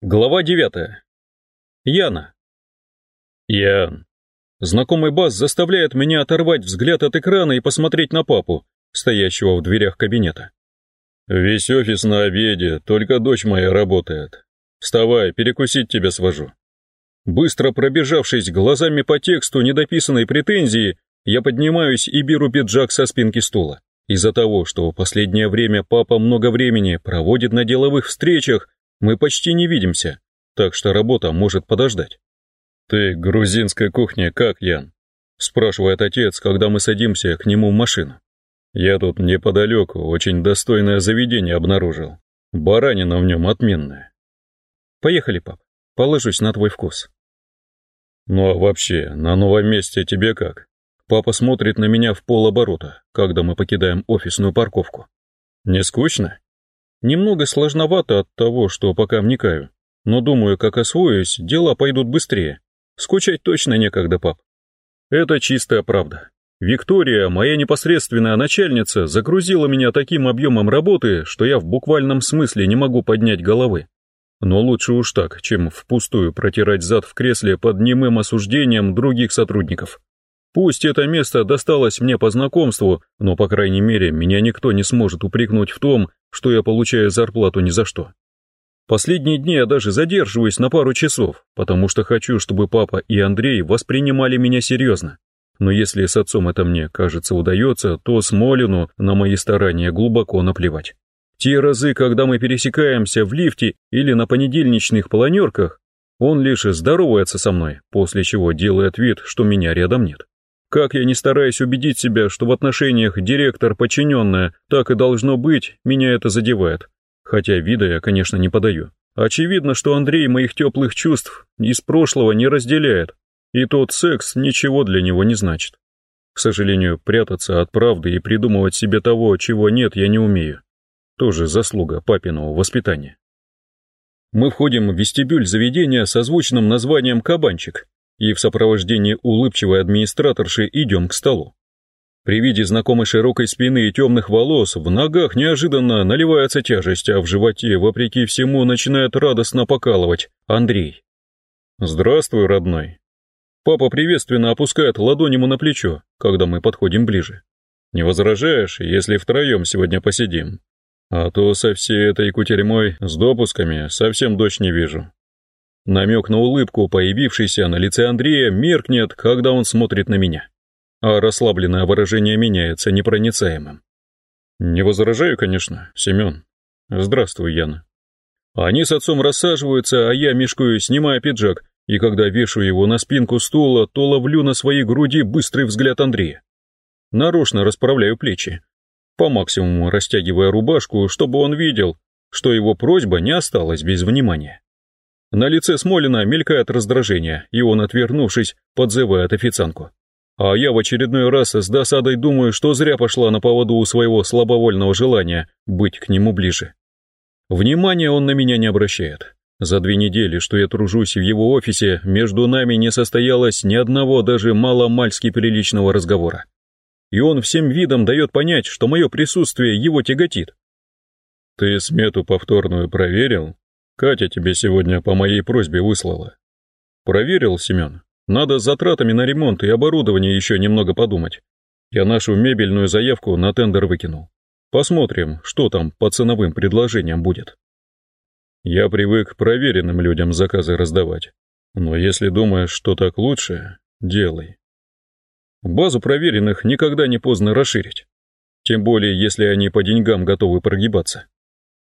Глава 9. Яна. Ян. Знакомый бас заставляет меня оторвать взгляд от экрана и посмотреть на папу, стоящего в дверях кабинета. Весь офис на обеде, только дочь моя работает. Вставай, перекусить тебя свожу. Быстро пробежавшись глазами по тексту недописанной претензии, я поднимаюсь и беру пиджак со спинки стула. Из-за того, что в последнее время папа много времени проводит на деловых встречах, мы почти не видимся, так что работа может подождать. «Ты, грузинская кухня, как, Ян?» спрашивает отец, когда мы садимся к нему в машину. «Я тут неподалеку очень достойное заведение обнаружил. Баранина в нем отменная». «Поехали, пап, положусь на твой вкус». «Ну а вообще, на новом месте тебе как?» Папа смотрит на меня в полоборота, когда мы покидаем офисную парковку. «Не скучно?» Немного сложновато от того, что пока вникаю, но думаю, как освоюсь, дела пойдут быстрее. Скучать точно некогда, пап. Это чистая правда. Виктория, моя непосредственная начальница, загрузила меня таким объемом работы, что я в буквальном смысле не могу поднять головы. Но лучше уж так, чем впустую протирать зад в кресле под немым осуждением других сотрудников. Пусть это место досталось мне по знакомству, но, по крайней мере, меня никто не сможет упрекнуть в том, что я получаю зарплату ни за что. Последние дни я даже задерживаюсь на пару часов, потому что хочу, чтобы папа и Андрей воспринимали меня серьезно. Но если с отцом это мне, кажется, удается, то Смолину на мои старания глубоко наплевать. Те разы, когда мы пересекаемся в лифте или на понедельничных планерках, он лишь здоровается со мной, после чего делает вид, что меня рядом нет. Как я не стараюсь убедить себя, что в отношениях директор-подчиненная так и должно быть, меня это задевает. Хотя вида я, конечно, не подаю. Очевидно, что Андрей моих теплых чувств из прошлого не разделяет, и тот секс ничего для него не значит. К сожалению, прятаться от правды и придумывать себе того, чего нет, я не умею. Тоже заслуга папиного воспитания. Мы входим в вестибюль заведения со звучным названием «Кабанчик», и в сопровождении улыбчивой администраторши идем к столу. При виде знакомой широкой спины и темных волос в ногах неожиданно наливается тяжесть, а в животе, вопреки всему, начинает радостно покалывать Андрей. «Здравствуй, родной». Папа приветственно опускает ладонь ему на плечо, когда мы подходим ближе. «Не возражаешь, если втроем сегодня посидим? А то со всей этой кутерьмой с допусками совсем дочь не вижу». Намек на улыбку, появившийся на лице Андрея, меркнет, когда он смотрит на меня. А расслабленное выражение меняется непроницаемым. «Не возражаю, конечно, Семен. Здравствуй, Яна». Они с отцом рассаживаются, а я мешкаю, снимая пиджак, и когда вешаю его на спинку стула, то ловлю на своей груди быстрый взгляд Андрея. Нарочно расправляю плечи, по максимуму растягивая рубашку, чтобы он видел, что его просьба не осталась без внимания. На лице Смолина мелькает раздражение, и он, отвернувшись, подзывает официантку. А я в очередной раз с досадой думаю, что зря пошла на поводу у своего слабовольного желания быть к нему ближе. Внимания он на меня не обращает. За две недели, что я тружусь в его офисе, между нами не состоялось ни одного даже мало-мальски приличного разговора. И он всем видом дает понять, что мое присутствие его тяготит. «Ты смету повторную проверил?» Катя тебе сегодня по моей просьбе выслала. Проверил, Семен. Надо с затратами на ремонт и оборудование еще немного подумать. Я нашу мебельную заявку на тендер выкинул. Посмотрим, что там по ценовым предложениям будет. Я привык проверенным людям заказы раздавать. Но если думаешь, что так лучше, делай. Базу проверенных никогда не поздно расширить. Тем более, если они по деньгам готовы прогибаться.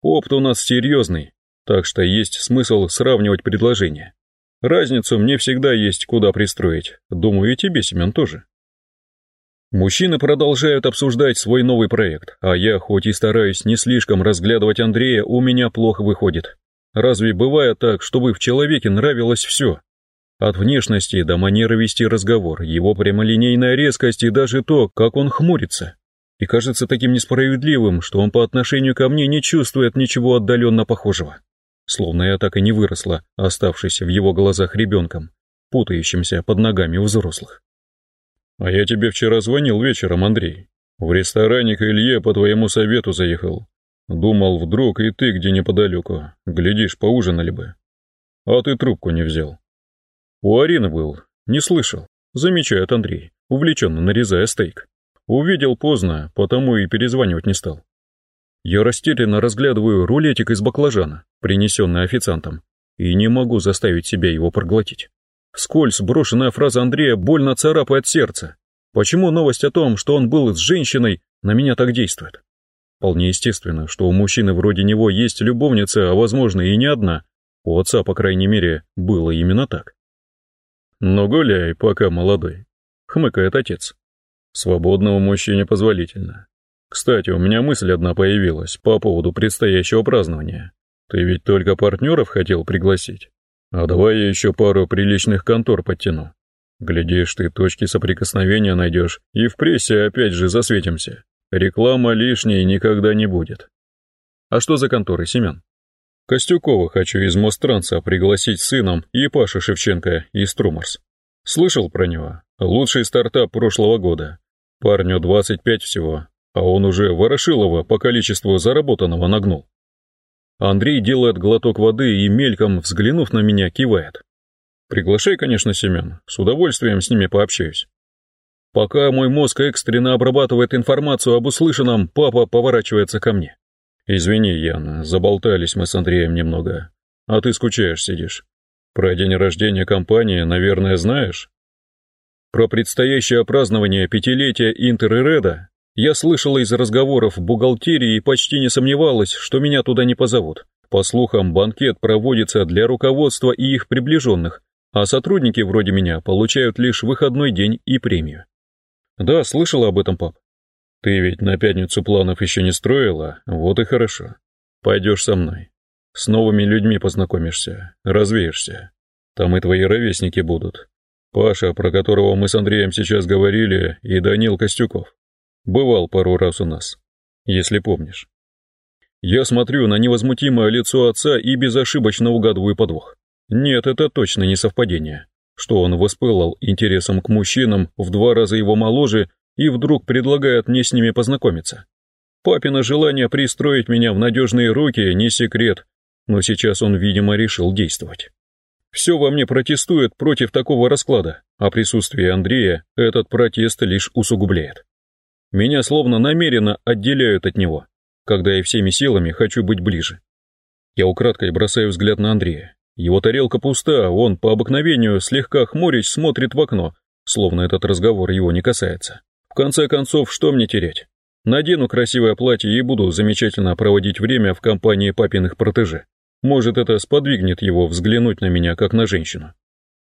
Опыт у нас серьезный, так что есть смысл сравнивать предложения. Разницу мне всегда есть куда пристроить, думаю и тебе, Семен, тоже. Мужчины продолжают обсуждать свой новый проект, а я, хоть и стараюсь не слишком разглядывать Андрея, у меня плохо выходит. Разве бывает так, чтобы в человеке нравилось все? От внешности до манеры вести разговор, его прямолинейная резкость и даже то, как он хмурится. И кажется таким несправедливым, что он по отношению ко мне не чувствует ничего отдаленно похожего словно я так и не выросла, оставшись в его глазах ребенком, путающимся под ногами у взрослых. «А я тебе вчера звонил вечером, Андрей. В ресторане к Илье по твоему совету заехал. Думал, вдруг и ты где неподалеку. Глядишь, поужинали бы. а ты трубку не взял. У Арины был, не слышал, замечает Андрей, увлеченно нарезая стейк. Увидел поздно, потому и перезванивать не стал. Я растерянно разглядываю рулетик из баклажана, принесенный официантом, и не могу заставить себя его проглотить. Скользь брошенная фраза Андрея больно царапает сердце. Почему новость о том, что он был с женщиной, на меня так действует? Вполне естественно, что у мужчины вроде него есть любовница, а возможно и не одна. У отца, по крайней мере, было именно так. «Но гуляй, пока молодой», — хмыкает отец. «Свободному мужчине позволительно. Кстати, у меня мысль одна появилась по поводу предстоящего празднования. Ты ведь только партнеров хотел пригласить? А давай я еще пару приличных контор подтяну. Глядишь, ты точки соприкосновения найдешь, и в прессе опять же засветимся. Реклама лишней никогда не будет. А что за конторы, Семен? Костюкова хочу из Мостранца пригласить сыном и Пашу Шевченко из Труморс. Слышал про него? Лучший стартап прошлого года. Парню 25 всего, а он уже Ворошилова по количеству заработанного нагнул. Андрей делает глоток воды и, мельком взглянув на меня, кивает. «Приглашай, конечно, Семен, с удовольствием с ними пообщаюсь». Пока мой мозг экстренно обрабатывает информацию об услышанном, папа поворачивается ко мне. «Извини, Яна, заболтались мы с Андреем немного. А ты скучаешь сидишь. Про день рождения компании, наверное, знаешь?» Про предстоящее празднование пятилетия Интер и Реда я слышала из разговоров в бухгалтерии и почти не сомневалась, что меня туда не позовут. По слухам, банкет проводится для руководства и их приближенных, а сотрудники вроде меня получают лишь выходной день и премию. Да, слышала об этом, пап. Ты ведь на пятницу планов еще не строила, вот и хорошо. Пойдешь со мной. С новыми людьми познакомишься, развеешься. Там и твои ровесники будут. Паша, про которого мы с Андреем сейчас говорили, и Данил Костюков. Бывал пару раз у нас, если помнишь. Я смотрю на невозмутимое лицо отца и безошибочно угадываю подвох. Нет, это точно не совпадение, что он воспылал интересом к мужчинам в два раза его моложе и вдруг предлагает мне с ними познакомиться. Папина желание пристроить меня в надежные руки не секрет, но сейчас он, видимо, решил действовать. Все во мне протестует против такого расклада, а присутствие Андрея этот протест лишь усугубляет. Меня словно намеренно отделяют от него, когда я всеми силами хочу быть ближе. Я украдкой бросаю взгляд на Андрея. Его тарелка пуста, он по обыкновению слегка хмурясь смотрит в окно, словно этот разговор его не касается. В конце концов, что мне терять? Надену красивое платье и буду замечательно проводить время в компании папиных протеже. Может, это сподвигнет его взглянуть на меня как на женщину.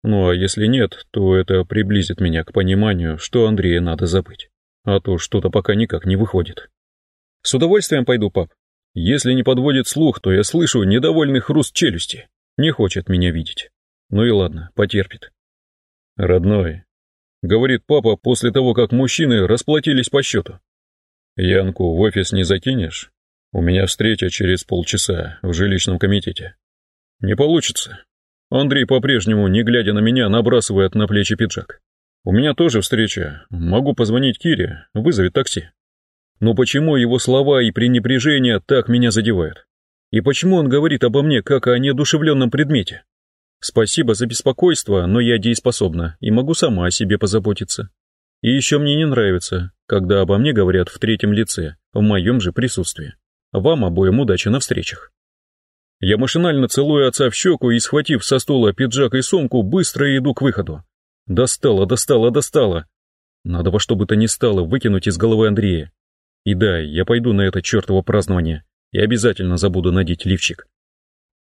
Ну а если нет, то это приблизит меня к пониманию, что Андрея надо забыть а то что-то пока никак не выходит. С удовольствием пойду, пап. Если не подводит слух, то я слышу недовольный хруст челюсти. Не хочет меня видеть. Ну и ладно, потерпит. Родной, говорит папа после того, как мужчины расплатились по счету. Янку в офис не закинешь? У меня встреча через полчаса в жилищном комитете. Не получится. Андрей по-прежнему, не глядя на меня, набрасывает на плечи пиджак. У меня тоже встреча. Могу позвонить Кире, вызовет такси. Но почему его слова и пренебрежение так меня задевают? И почему он говорит обо мне как о неодушевленном предмете? Спасибо за беспокойство, но я дееспособна и могу сама о себе позаботиться. И еще мне не нравится, когда обо мне говорят в третьем лице, в моем же присутствии. Вам обоим удачи на встречах. Я машинально целую отца в щеку и, схватив со стула пиджак и сумку, быстро иду к выходу. Достало, достало, достало. Надо во что бы то ни стало выкинуть из головы Андрея. И да, я пойду на это чертово празднование и обязательно забуду надеть лифчик.